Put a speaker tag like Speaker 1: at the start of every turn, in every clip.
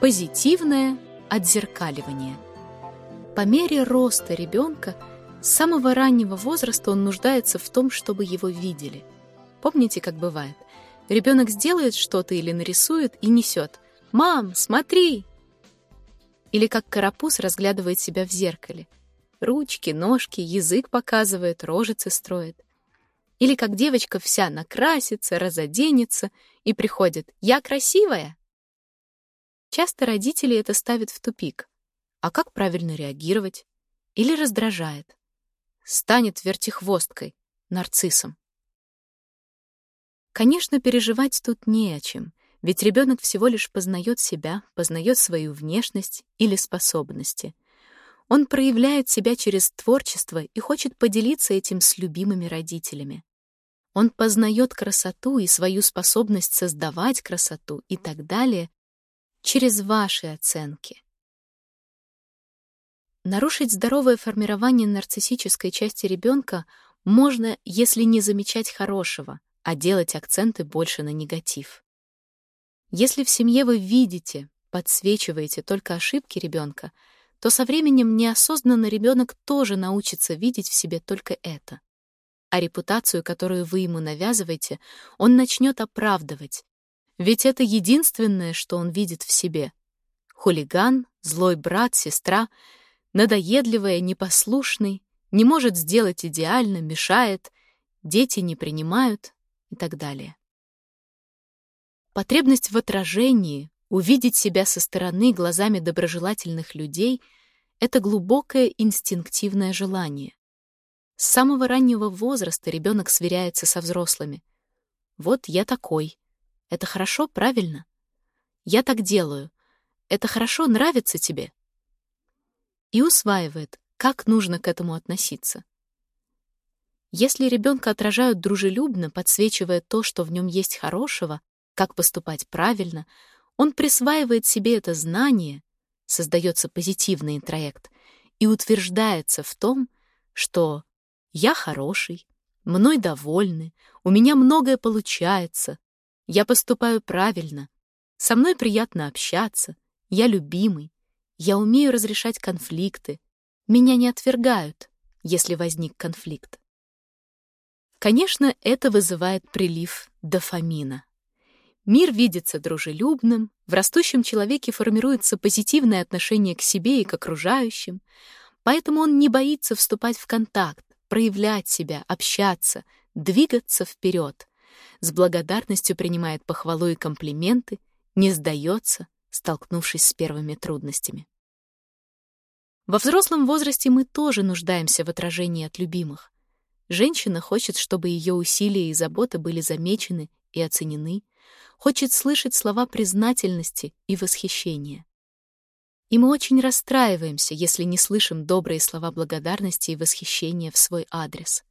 Speaker 1: Позитивное отзеркаливание. По мере роста ребенка с самого раннего возраста он нуждается в том, чтобы его видели. Помните, как бывает? Ребенок сделает что-то или нарисует и несет. «Мам, смотри!» Или как карапуз разглядывает себя в зеркале. Ручки, ножки, язык показывает, рожицы строит. Или как девочка вся накрасится, разоденется и приходит «Я красивая!» Часто родители это ставят в тупик. А как правильно реагировать? Или раздражает? Станет вертихвосткой, нарциссом. Конечно, переживать тут не о чем, ведь ребенок всего лишь познает себя, познает свою внешность или способности. Он проявляет себя через творчество и хочет поделиться этим с любимыми родителями. Он познает красоту и свою способность создавать красоту и так далее через ваши оценки. Нарушить здоровое формирование нарциссической части ребенка можно, если не замечать хорошего, а делать акценты больше на негатив. Если в семье вы видите, подсвечиваете только ошибки ребенка, то со временем неосознанно ребенок тоже научится видеть в себе только это. А репутацию, которую вы ему навязываете, он начнет оправдывать, ведь это единственное, что он видит в себе. Хулиган, злой брат, сестра, надоедливая, непослушный, не может сделать идеально, мешает, дети не принимают и так далее. Потребность в отражении, увидеть себя со стороны глазами доброжелательных людей — это глубокое инстинктивное желание. С самого раннего возраста ребенок сверяется со взрослыми. Вот я такой, это хорошо, правильно? Я так делаю. Это хорошо, нравится тебе? И усваивает, как нужно к этому относиться. Если ребенка отражают дружелюбно, подсвечивая то, что в нем есть хорошего, как поступать правильно, он присваивает себе это знание, создается позитивный интроект и утверждается в том, что «я хороший», «мной довольны», «у меня многое получается», я поступаю правильно. Со мной приятно общаться. Я любимый. Я умею разрешать конфликты. Меня не отвергают, если возник конфликт. Конечно, это вызывает прилив дофамина. Мир видится дружелюбным, в растущем человеке формируется позитивное отношение к себе и к окружающим, поэтому он не боится вступать в контакт, проявлять себя, общаться, двигаться вперед, с благодарностью принимает похвалу и комплименты, не сдается, столкнувшись с первыми трудностями. Во взрослом возрасте мы тоже нуждаемся в отражении от любимых. Женщина хочет, чтобы ее усилия и забота были замечены и оценены, хочет слышать слова признательности и восхищения. И мы очень расстраиваемся, если не слышим добрые слова благодарности и восхищения в свой адрес.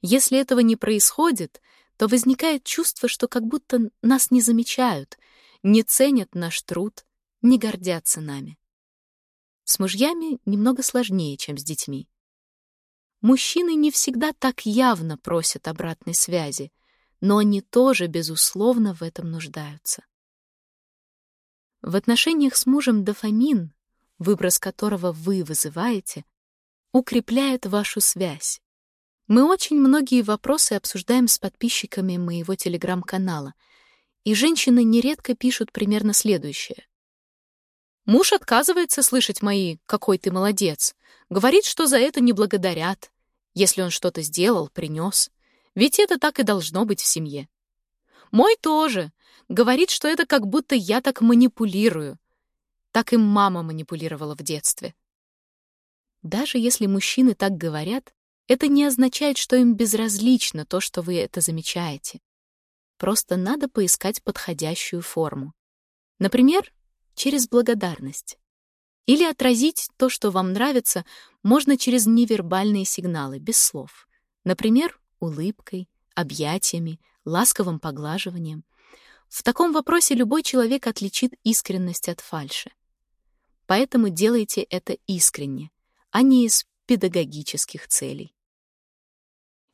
Speaker 1: Если этого не происходит, то возникает чувство, что как будто нас не замечают, не ценят наш труд, не гордятся нами. С мужьями немного сложнее, чем с детьми. Мужчины не всегда так явно просят обратной связи, но они тоже, безусловно, в этом нуждаются. В отношениях с мужем дофамин, выброс которого вы вызываете, укрепляет вашу связь, мы очень многие вопросы обсуждаем с подписчиками моего телеграм-канала, и женщины нередко пишут примерно следующее. Муж отказывается слышать мои «какой ты молодец», говорит, что за это не благодарят, если он что-то сделал, принес. Ведь это так и должно быть в семье. Мой тоже. Говорит, что это как будто я так манипулирую. Так и мама манипулировала в детстве. Даже если мужчины так говорят, это не означает, что им безразлично то, что вы это замечаете. Просто надо поискать подходящую форму. Например, через благодарность. Или отразить то, что вам нравится, можно через невербальные сигналы, без слов. Например, улыбкой, объятиями, ласковым поглаживанием. В таком вопросе любой человек отличит искренность от фальши. Поэтому делайте это искренне, а не из педагогических целей.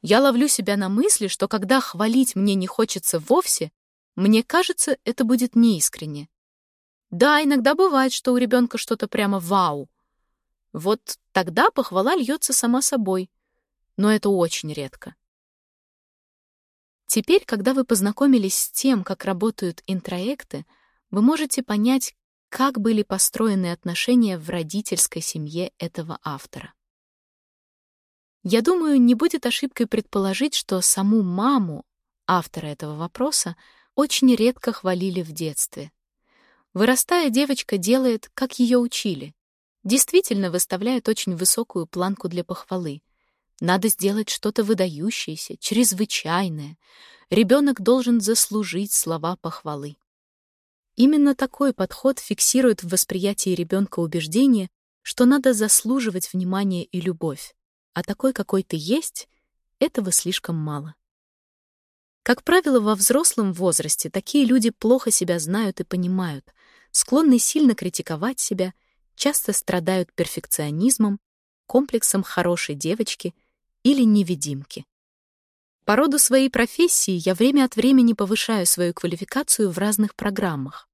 Speaker 1: Я ловлю себя на мысли, что когда хвалить мне не хочется вовсе, мне кажется, это будет неискренне. Да, иногда бывает, что у ребенка что-то прямо вау. Вот тогда похвала льется сама собой. Но это очень редко. Теперь, когда вы познакомились с тем, как работают интроекты, вы можете понять, как были построены отношения в родительской семье этого автора. Я думаю, не будет ошибкой предположить, что саму маму автора этого вопроса очень редко хвалили в детстве. Вырастая, девочка делает, как ее учили. Действительно выставляет очень высокую планку для похвалы. Надо сделать что-то выдающееся, чрезвычайное. Ребенок должен заслужить слова похвалы. Именно такой подход фиксирует в восприятии ребенка убеждение, что надо заслуживать внимание и любовь, а такой, какой ты есть, этого слишком мало. Как правило, во взрослом возрасте такие люди плохо себя знают и понимают, склонны сильно критиковать себя, часто страдают перфекционизмом, комплексом хорошей девочки или невидимки. По роду своей профессии я время от времени повышаю свою квалификацию в разных программах.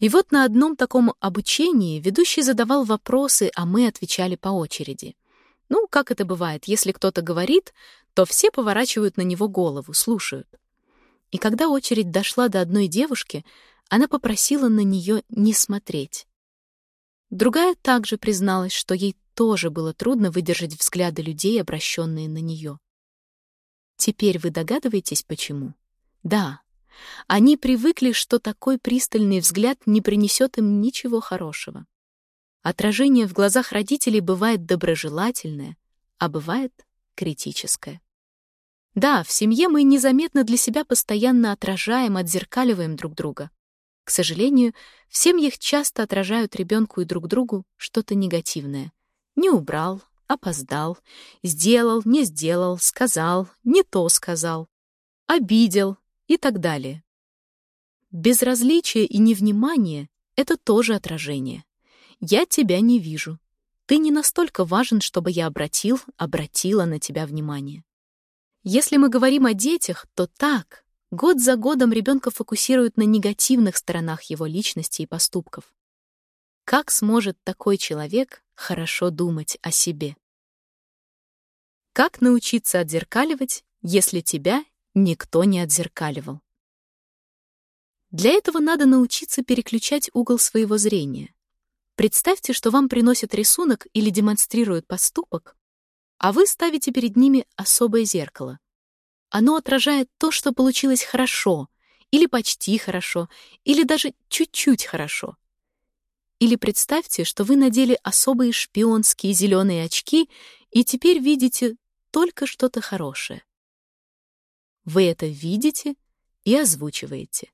Speaker 1: И вот на одном таком обучении ведущий задавал вопросы, а мы отвечали по очереди. Ну, как это бывает, если кто-то говорит, то все поворачивают на него голову, слушают. И когда очередь дошла до одной девушки, она попросила на нее не смотреть. Другая также призналась, что ей тоже было трудно выдержать взгляды людей, обращенные на нее. Теперь вы догадываетесь, почему? Да, они привыкли, что такой пристальный взгляд не принесет им ничего хорошего. Отражение в глазах родителей бывает доброжелательное, а бывает критическое. Да, в семье мы незаметно для себя постоянно отражаем, отзеркаливаем друг друга. К сожалению, в семьях часто отражают ребенку и друг другу что-то негативное. Не убрал, опоздал, сделал, не сделал, сказал, не то сказал, обидел и так далее. Безразличие и невнимание — это тоже отражение. Я тебя не вижу. Ты не настолько важен, чтобы я обратил, обратила на тебя внимание. Если мы говорим о детях, то так. Год за годом ребенка фокусируют на негативных сторонах его личности и поступков. Как сможет такой человек хорошо думать о себе? Как научиться отзеркаливать, если тебя никто не отзеркаливал? Для этого надо научиться переключать угол своего зрения. Представьте, что вам приносят рисунок или демонстрируют поступок, а вы ставите перед ними особое зеркало. Оно отражает то, что получилось хорошо, или почти хорошо, или даже чуть-чуть хорошо. Или представьте, что вы надели особые шпионские зеленые очки и теперь видите только что-то хорошее. Вы это видите и озвучиваете.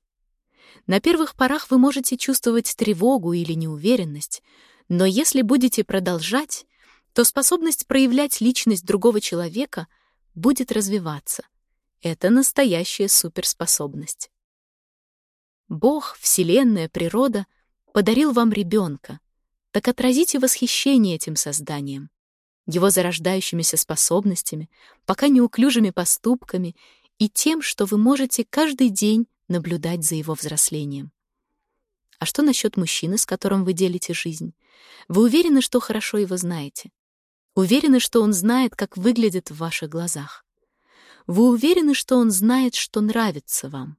Speaker 1: На первых порах вы можете чувствовать тревогу или неуверенность, но если будете продолжать, то способность проявлять личность другого человека будет развиваться. Это настоящая суперспособность. Бог, Вселенная, природа подарил вам ребенка. Так отразите восхищение этим созданием, его зарождающимися способностями, пока неуклюжими поступками и тем, что вы можете каждый день наблюдать за его взрослением. А что насчет мужчины, с которым вы делите жизнь? Вы уверены, что хорошо его знаете? Уверены, что он знает, как выглядит в ваших глазах? Вы уверены, что он знает, что нравится вам?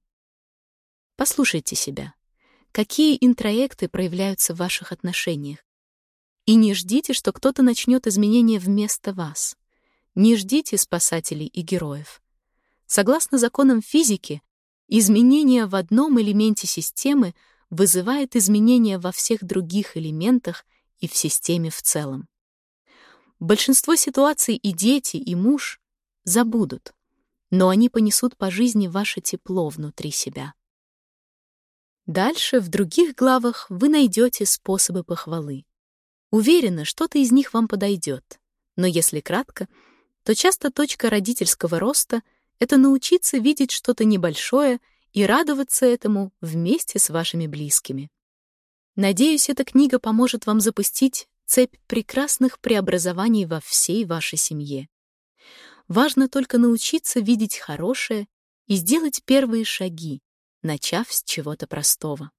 Speaker 1: Послушайте себя. Какие интроекты проявляются в ваших отношениях? И не ждите, что кто-то начнет изменения вместо вас. Не ждите спасателей и героев. Согласно законам физики, изменение в одном элементе системы вызывает изменения во всех других элементах и в системе в целом. Большинство ситуаций и дети, и муж забудут, но они понесут по жизни ваше тепло внутри себя. Дальше, в других главах, вы найдете способы похвалы. Уверена, что-то из них вам подойдет. Но если кратко, то часто точка родительского роста — это научиться видеть что-то небольшое и радоваться этому вместе с вашими близкими. Надеюсь, эта книга поможет вам запустить цепь прекрасных преобразований во всей вашей семье. Важно только научиться видеть хорошее и сделать первые шаги, начав с чего-то простого.